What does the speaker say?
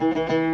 Música